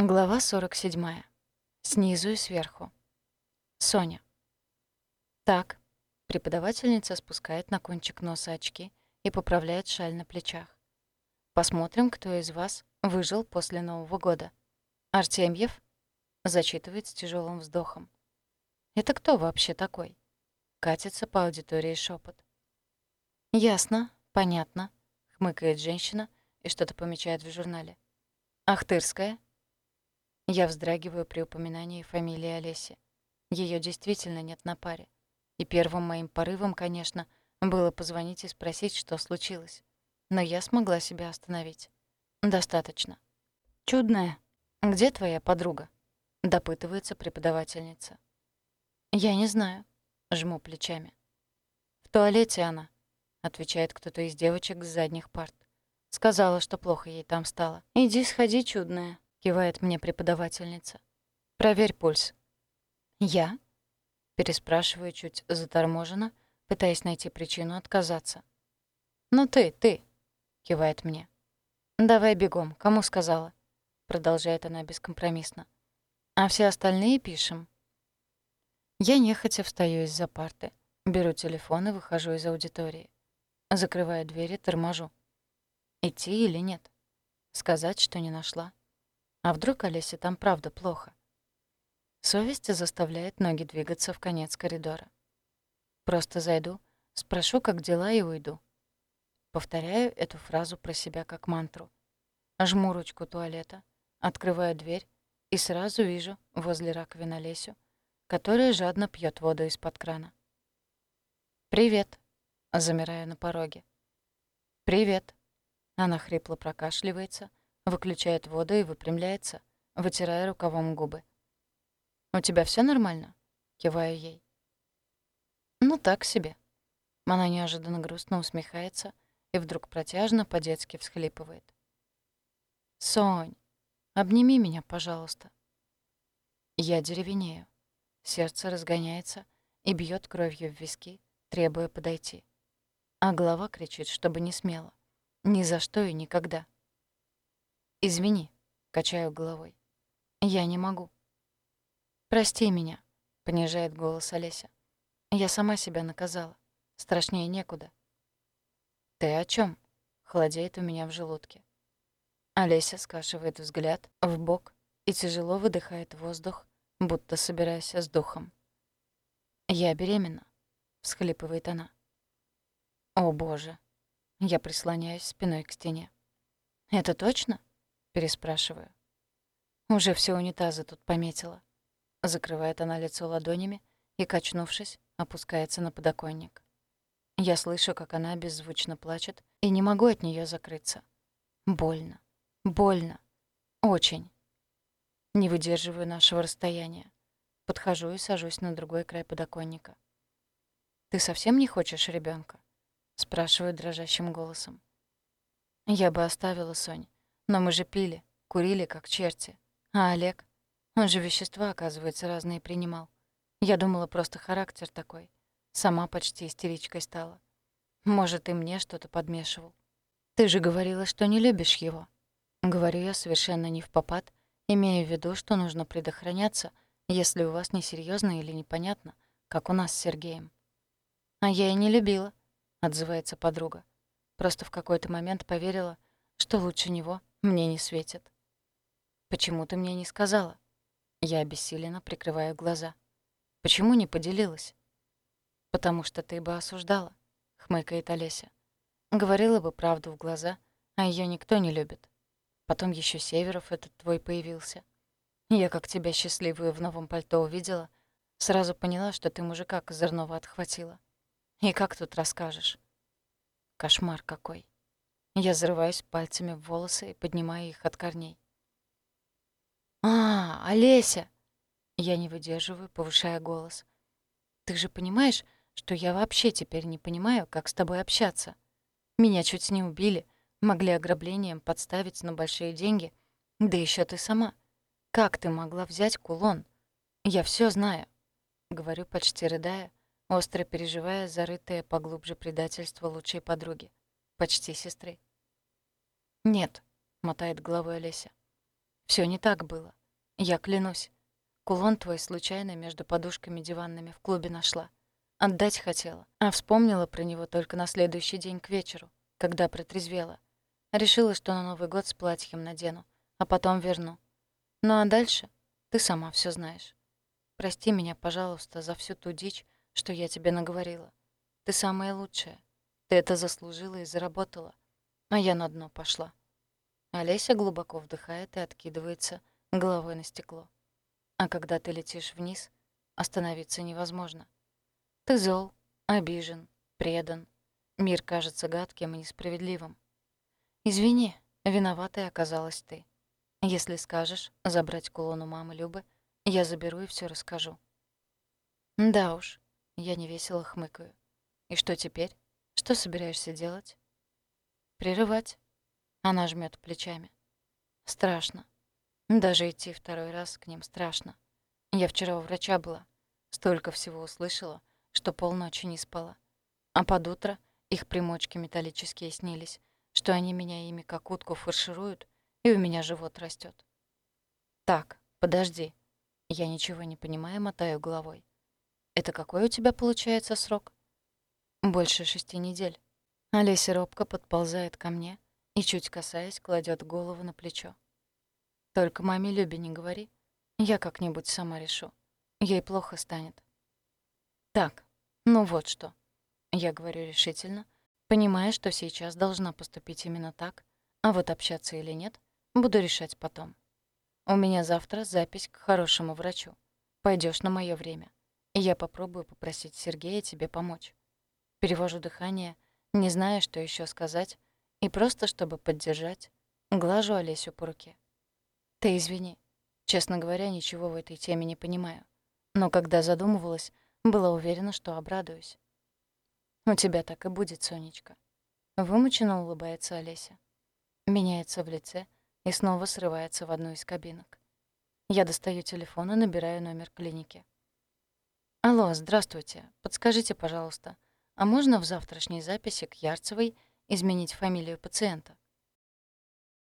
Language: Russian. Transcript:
Глава 47. Снизу и сверху. Соня. Так. Преподавательница спускает на кончик носа очки и поправляет шаль на плечах. Посмотрим, кто из вас выжил после Нового года. Артемьев зачитывает с тяжелым вздохом. Это кто вообще такой? Катится по аудитории шепот. Ясно, понятно, хмыкает женщина и что-то помечает в журнале. Ахтырская я вздрагиваю при упоминании фамилии Олеси. Ее действительно нет на паре. И первым моим порывом, конечно, было позвонить и спросить, что случилось. Но я смогла себя остановить. Достаточно. «Чудная, где твоя подруга?» — допытывается преподавательница. «Я не знаю», — жму плечами. «В туалете она», — отвечает кто-то из девочек с задних парт. Сказала, что плохо ей там стало. «Иди сходи, чудная», — кивает мне преподавательница. «Проверь пульс». «Я?» — переспрашиваю чуть заторможенно, пытаясь найти причину отказаться. «Ну ты, ты!» — кивает мне. «Давай бегом, кому сказала?» — продолжает она бескомпромиссно. «А все остальные пишем». Я нехотя встаю из-за парты, беру телефон и выхожу из аудитории. Закрываю двери, торможу. Идти или нет? Сказать, что не нашла? А вдруг Олесе там правда плохо? Совесть заставляет ноги двигаться в конец коридора. Просто зайду, спрошу, как дела, и уйду. Повторяю эту фразу про себя как мантру. Жму ручку туалета, открываю дверь и сразу вижу возле раковины Лесю, которая жадно пьет воду из-под крана. «Привет», — замираю на пороге. «Привет», — она хрипло прокашливается, выключает воду и выпрямляется, вытирая рукавом губы. «У тебя все нормально?» — киваю ей. «Ну, так себе». Она неожиданно грустно усмехается и вдруг протяжно по-детски всхлипывает. «Сонь, обними меня, пожалуйста». Я деревенею. Сердце разгоняется и бьет кровью в виски, требуя подойти. А голова кричит, чтобы не смело. Ни за что и никогда. «Извини», — качаю головой. «Я не могу». «Прости меня», — понижает голос Олеся. «Я сама себя наказала. Страшнее некуда». «Ты о чем? холодеет у меня в желудке. Олеся скашивает взгляд в бок и тяжело выдыхает воздух, будто собираясь с духом. «Я беременна», — всхлипывает она. «О, боже!» Я прислоняюсь спиной к стене. «Это точно?» Переспрашиваю. Уже все унитазы тут пометила. Закрывает она лицо ладонями и, качнувшись, опускается на подоконник. Я слышу, как она беззвучно плачет, и не могу от нее закрыться. Больно. Больно. Очень. Не выдерживаю нашего расстояния. Подхожу и сажусь на другой край подоконника. «Ты совсем не хочешь ребенка? спрашиваю дрожащим голосом. «Я бы оставила Сонь, но мы же пили, курили, как черти. А Олег? Он же вещества, оказывается, разные принимал. Я думала, просто характер такой. Сама почти истеричкой стала. Может, и мне что-то подмешивал. Ты же говорила, что не любишь его. Говорю я совершенно не в попад, имея в виду, что нужно предохраняться, если у вас несерьезно или непонятно, как у нас с Сергеем. «А я и не любила», — отзывается подруга. Просто в какой-то момент поверила, что лучше него мне не светит. Почему ты мне не сказала? Я обессиленно прикрываю глаза. Почему не поделилась? Потому что ты бы осуждала, хмыкает Олеся. Говорила бы правду в глаза, а ее никто не любит. Потом еще Северов этот твой появился. Я, как тебя счастливую в новом пальто увидела, сразу поняла, что ты мужика козырного отхватила. И как тут расскажешь? Кошмар какой. Я зарываюсь пальцами в волосы и поднимаю их от корней. «А, Олеся!» Я не выдерживаю, повышая голос. «Ты же понимаешь, что я вообще теперь не понимаю, как с тобой общаться? Меня чуть не убили, могли ограблением подставить на большие деньги. Да еще ты сама. Как ты могла взять кулон? Я все знаю», — говорю, почти рыдая, остро переживая зарытое поглубже предательство лучшей подруги, почти сестры. «Нет», — мотает головой Олеся. Все не так было. Я клянусь. Кулон твой случайно между подушками диванными в клубе нашла. Отдать хотела, а вспомнила про него только на следующий день к вечеру, когда протрезвела. Решила, что на Новый год с платьем надену, а потом верну. Ну а дальше ты сама все знаешь. Прости меня, пожалуйста, за всю ту дичь, что я тебе наговорила. Ты самая лучшая. Ты это заслужила и заработала. А я на дно пошла. Олеся глубоко вдыхает и откидывается головой на стекло. А когда ты летишь вниз, остановиться невозможно. Ты зол, обижен, предан. Мир кажется гадким и несправедливым. Извини, виноватой оказалась ты. Если скажешь забрать кулон у мамы Любы, я заберу и все расскажу. Да уж, я невесело хмыкаю. И что теперь? Что собираешься делать? Прерывать. Она жмет плечами. Страшно. Даже идти второй раз к ним страшно. Я вчера у врача была. Столько всего услышала, что полночи не спала. А под утро их примочки металлические снились, что они меня ими как утку фаршируют, и у меня живот растет. Так, подожди. Я ничего не понимаю, мотаю головой. Это какой у тебя получается срок? Больше шести недель. Олеся робко подползает ко мне и, чуть касаясь, кладет голову на плечо. «Только маме Любе не говори. Я как-нибудь сама решу. Ей плохо станет». «Так, ну вот что». Я говорю решительно, понимая, что сейчас должна поступить именно так, а вот общаться или нет, буду решать потом. У меня завтра запись к хорошему врачу. Пойдешь на мое время. И я попробую попросить Сергея тебе помочь. Перевожу дыхание, не зная, что еще сказать, и просто, чтобы поддержать, глажу Олесю по руке. «Ты извини. Честно говоря, ничего в этой теме не понимаю. Но когда задумывалась, была уверена, что обрадуюсь. «У тебя так и будет, Сонечка». Вымученно улыбается Олеся. Меняется в лице и снова срывается в одну из кабинок. Я достаю телефон и набираю номер клиники. «Алло, здравствуйте. Подскажите, пожалуйста, а можно в завтрашней записи к Ярцевой изменить фамилию пациента?